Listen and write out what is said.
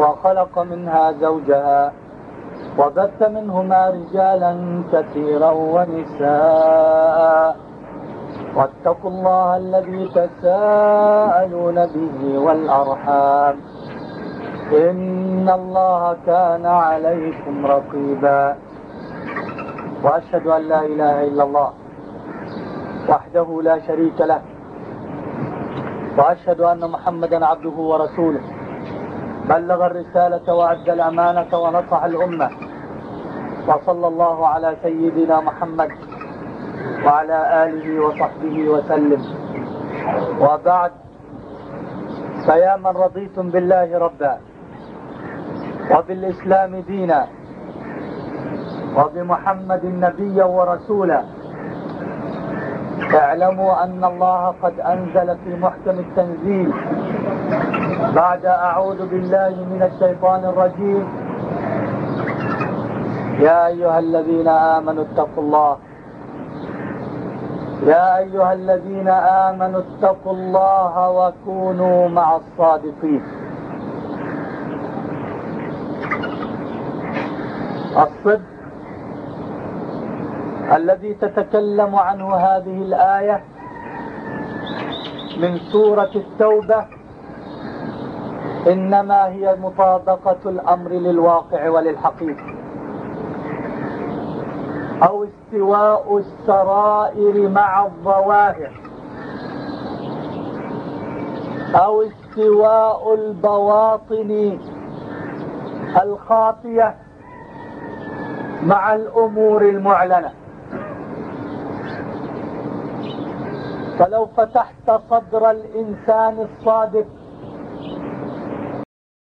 وخلق منها زوجها وبث منهما رجالا كثيرا ونساء. واتقوا الله الذي تساءلون به والأرحام. إن الله كان عليكم رقيبا. وأشهد أن لا إله إلا الله وحده لا شريك له. وأشهد أن محمدا عبده ورسوله. بلغ الرسالة وأدى الأمانة ونصح الأمة. وصلى الله على سيدنا محمد وعلى آله وصحبه وسلم. وبعد فيا من رضيتم بالله ربا وبالإسلام دينا وبمحمد نبيا ورسولا. اعلموا أن الله قد أنزل في محكم التنزيل بعد أعوذ بالله من الشيطان الرجيم. يا أيها الذين آمنوا اتقوا الله. يا أيها الذين آمنوا اتقوا الله وكونوا مع الصادقين. الصدق الذي تتكلم عنه هذه الآية من سورة التوبة إنما هي مطابقة الأمر للواقع وللحقيقة. أو استواء السرائر مع الظواهر. أو استواء البواطن الخافية مع الأمور المعلنة. فلو فتحت صدر الإنسان الصادق